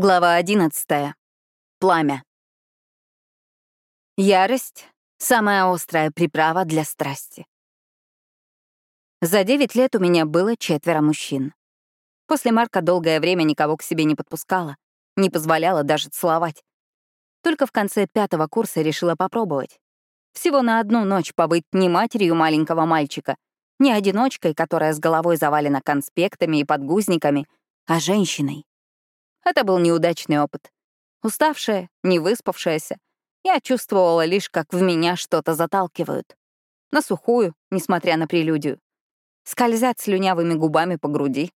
Глава 11. Пламя. Ярость — самая острая приправа для страсти. За 9 лет у меня было четверо мужчин. После Марка долгое время никого к себе не подпускала, не позволяла даже целовать. Только в конце пятого курса решила попробовать. Всего на одну ночь побыть не матерью маленького мальчика, не одиночкой, которая с головой завалена конспектами и подгузниками, а женщиной, это был неудачный опыт. Уставшая, не выспавшаяся, я чувствовала лишь, как в меня что-то заталкивают. На сухую, несмотря на прелюдию. Скользят слюнявыми губами по груди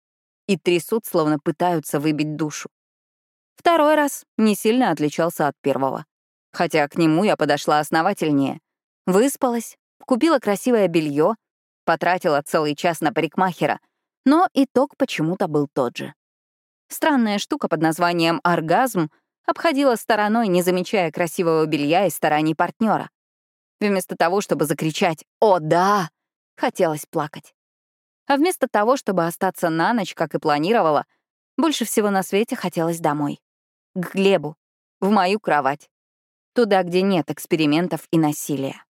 и трясут, словно пытаются выбить душу. Второй раз не сильно отличался от первого. Хотя к нему я подошла основательнее. Выспалась, купила красивое белье, потратила целый час на парикмахера, но итог почему-то был тот же. Странная штука под названием «оргазм» обходила стороной, не замечая красивого белья и стараний партнера. Вместо того, чтобы закричать «О, да!», хотелось плакать. А вместо того, чтобы остаться на ночь, как и планировала, больше всего на свете хотелось домой. К Глебу, в мою кровать. Туда, где нет экспериментов и насилия.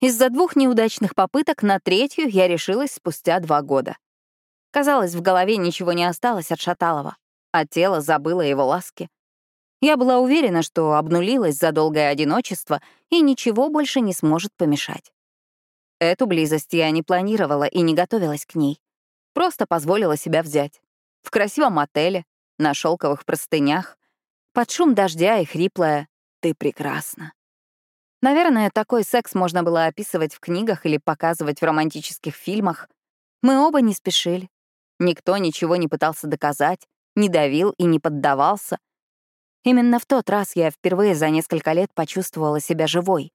Из-за двух неудачных попыток на третью я решилась спустя два года. Казалось, в голове ничего не осталось от Шаталова, а тело забыло его ласки. Я была уверена, что обнулилась за долгое одиночество и ничего больше не сможет помешать. Эту близость я не планировала и не готовилась к ней. Просто позволила себя взять. В красивом отеле, на шелковых простынях, под шум дождя и хриплое «ты прекрасна». Наверное, такой секс можно было описывать в книгах или показывать в романтических фильмах. Мы оба не спешили, Никто ничего не пытался доказать, не давил и не поддавался. Именно в тот раз я впервые за несколько лет почувствовала себя живой.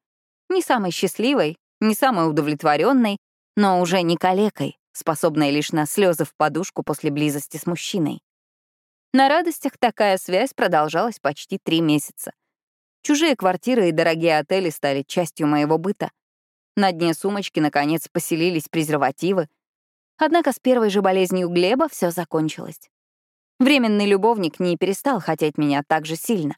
Не самой счастливой, не самой удовлетворенной, но уже не калекой, способной лишь на слезы в подушку после близости с мужчиной. На радостях такая связь продолжалась почти три месяца. Чужие квартиры и дорогие отели стали частью моего быта. На дне сумочки, наконец, поселились презервативы — Однако с первой же болезнью Глеба все закончилось. Временный любовник не перестал хотеть меня так же сильно.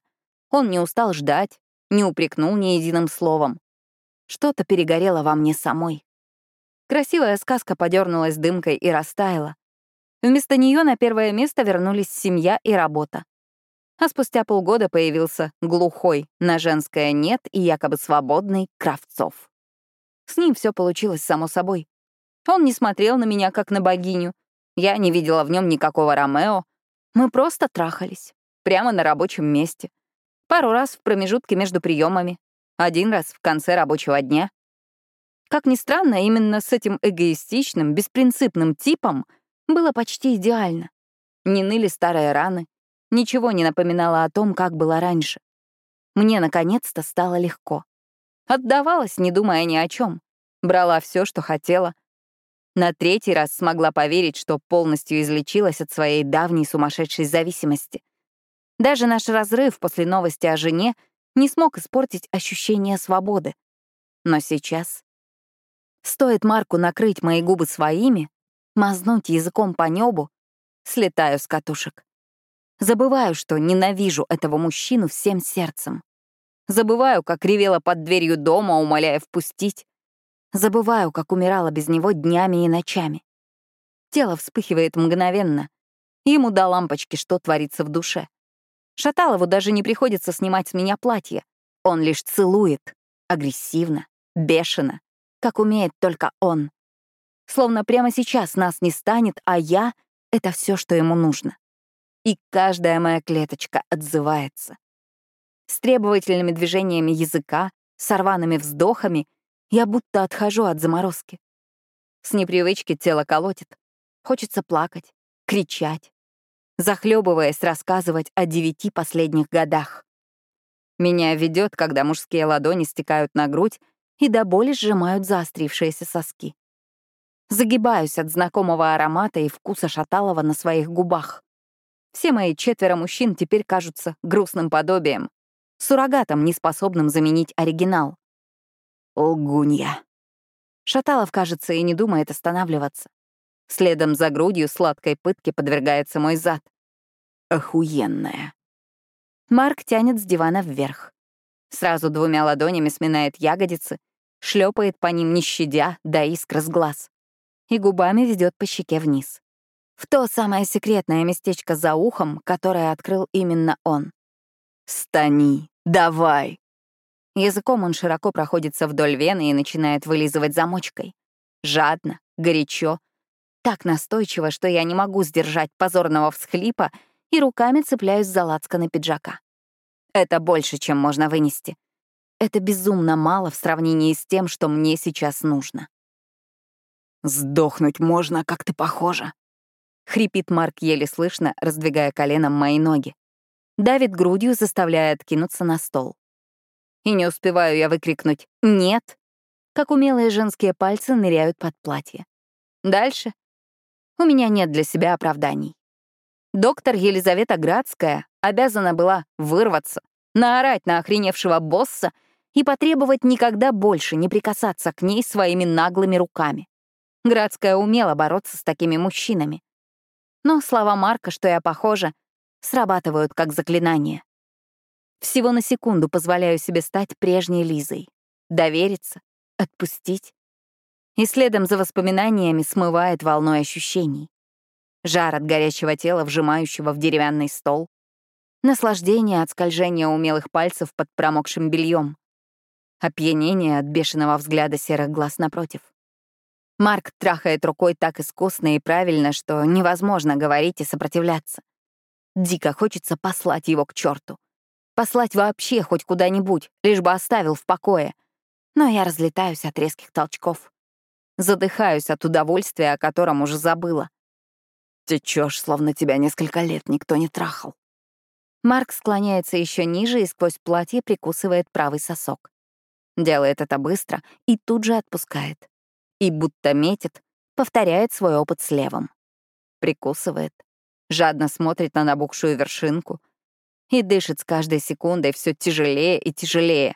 Он не устал ждать, не упрекнул ни единым словом. Что-то перегорело во мне самой. Красивая сказка подернулась дымкой и растаяла. Вместо нее на первое место вернулись семья и работа. А спустя полгода появился глухой на женское «нет» и якобы свободный Кравцов. С ним все получилось само собой. Он не смотрел на меня, как на богиню. Я не видела в нем никакого Ромео. Мы просто трахались. Прямо на рабочем месте. Пару раз в промежутке между приемами. Один раз в конце рабочего дня. Как ни странно, именно с этим эгоистичным, беспринципным типом было почти идеально. Не ныли старые раны, ничего не напоминало о том, как было раньше. Мне наконец-то стало легко. Отдавалась, не думая ни о чем. Брала все, что хотела — на третий раз смогла поверить, что полностью излечилась от своей давней сумасшедшей зависимости. Даже наш разрыв после новости о жене не смог испортить ощущение свободы. Но сейчас... Стоит Марку накрыть мои губы своими, мазнуть языком по небу, слетаю с катушек. Забываю, что ненавижу этого мужчину всем сердцем. Забываю, как ревела под дверью дома, умоляя впустить. Забываю, как умирала без него днями и ночами. Тело вспыхивает мгновенно. Ему до лампочки, что творится в душе. Шаталову даже не приходится снимать с меня платье. Он лишь целует. Агрессивно, бешено, как умеет только он. Словно прямо сейчас нас не станет, а я — это все, что ему нужно. И каждая моя клеточка отзывается. С требовательными движениями языка, сорванными вздохами я будто отхожу от заморозки. С непривычки тело колотит. Хочется плакать, кричать, захлебываясь рассказывать о девяти последних годах. Меня ведет, когда мужские ладони стекают на грудь и до боли сжимают заострившиеся соски. Загибаюсь от знакомого аромата и вкуса шаталова на своих губах. Все мои четверо мужчин теперь кажутся грустным подобием, суррогатом, неспособным заменить оригинал. Лгунья. Шаталов, кажется, и не думает останавливаться. Следом за грудью сладкой пытки подвергается мой зад. Охуенная. Марк тянет с дивана вверх. Сразу двумя ладонями сминает ягодицы, шлепает по ним, не щадя, до искр с глаз. И губами ведет по щеке вниз. В то самое секретное местечко за ухом, которое открыл именно он. «Стани, давай!» Языком он широко проходится вдоль вены и начинает вылизывать замочкой. Жадно, горячо, так настойчиво, что я не могу сдержать позорного всхлипа и руками цепляюсь за лацканы пиджака. Это больше, чем можно вынести. Это безумно мало в сравнении с тем, что мне сейчас нужно. «Сдохнуть можно, как ты похожа», — хрипит Марк еле слышно, раздвигая коленом мои ноги. Давит грудью, заставляя откинуться на стол. И не успеваю я выкрикнуть «нет», как умелые женские пальцы ныряют под платье. Дальше у меня нет для себя оправданий. Доктор Елизавета Градская обязана была вырваться, наорать на охреневшего босса и потребовать никогда больше не прикасаться к ней своими наглыми руками. Градская умела бороться с такими мужчинами. Но слова Марка, что я похожа, срабатывают как заклинание. Всего на секунду позволяю себе стать прежней Лизой. Довериться, отпустить. И следом за воспоминаниями смывает волной ощущений. Жар от горячего тела, вжимающего в деревянный стол. Наслаждение от скольжения умелых пальцев под промокшим бельем. Опьянение от бешеного взгляда серых глаз напротив. Марк трахает рукой так искусно и правильно, что невозможно говорить и сопротивляться. Дико хочется послать его к черту. Послать вообще хоть куда-нибудь, лишь бы оставил в покое. Но я разлетаюсь от резких толчков. Задыхаюсь от удовольствия, о котором уже забыла. Течешь, словно тебя несколько лет никто не трахал. Марк склоняется еще ниже и сквозь платье прикусывает правый сосок. Делает это быстро и тут же отпускает и будто метит, повторяет свой опыт с левым. Прикусывает, жадно смотрит на набухшую вершинку и дышит с каждой секундой все тяжелее и тяжелее,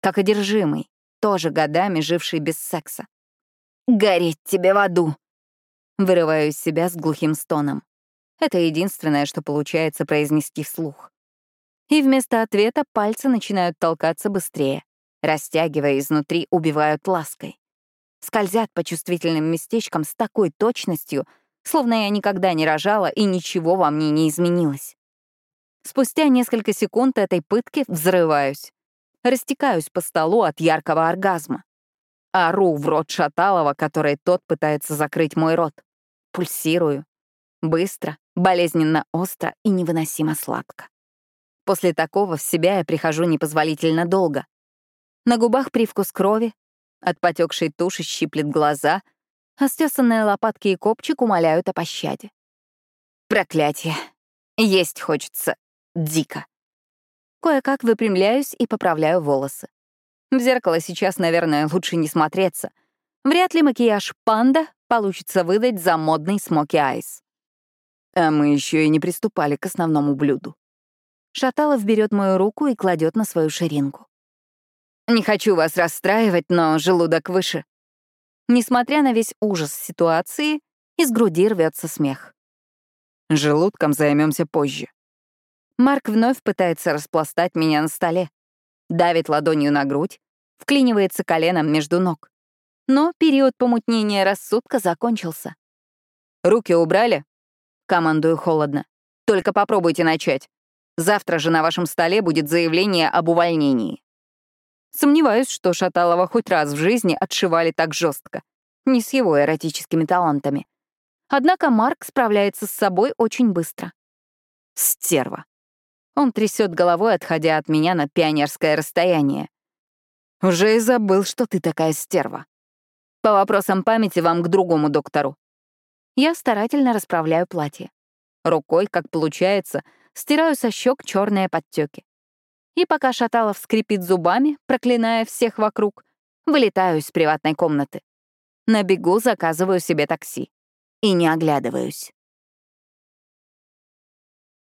как одержимый, тоже годами живший без секса. «Гореть тебе в аду!» Вырываю из себя с глухим стоном. Это единственное, что получается произнести вслух. И вместо ответа пальцы начинают толкаться быстрее, растягивая изнутри, убивают лаской скользят по чувствительным местечкам с такой точностью, словно я никогда не рожала и ничего во мне не изменилось. Спустя несколько секунд этой пытки взрываюсь. Растекаюсь по столу от яркого оргазма. Ору в рот Шаталова, который тот пытается закрыть мой рот. Пульсирую. Быстро, болезненно остро и невыносимо сладко. После такого в себя я прихожу непозволительно долго. На губах привкус крови, от потекшей туши щиплет глаза, а стесанные лопатки и копчик умоляют о пощаде. Проклятие. Есть хочется. Дико. Кое-как выпрямляюсь и поправляю волосы. В зеркало сейчас, наверное, лучше не смотреться. Вряд ли макияж панда получится выдать за модный смоки айс. А мы еще и не приступали к основному блюду. Шаталов берет мою руку и кладет на свою ширинку. Не хочу вас расстраивать, но желудок выше. Несмотря на весь ужас ситуации, из груди рвется смех. Желудком займемся позже. Марк вновь пытается распластать меня на столе. Давит ладонью на грудь, вклинивается коленом между ног. Но период помутнения рассудка закончился. «Руки убрали?» — командую холодно. «Только попробуйте начать. Завтра же на вашем столе будет заявление об увольнении». Сомневаюсь, что Шаталова хоть раз в жизни отшивали так жестко. Не с его эротическими талантами. Однако Марк справляется с собой очень быстро. Стерва. Он трясет головой, отходя от меня на пионерское расстояние. Уже и забыл, что ты такая стерва. По вопросам памяти вам к другому доктору. Я старательно расправляю платье. Рукой, как получается, стираю со щек черные подтеки. И пока Шаталов скрипит зубами, проклиная всех вокруг, вылетаю из приватной комнаты. На бегу заказываю себе такси. И не оглядываюсь.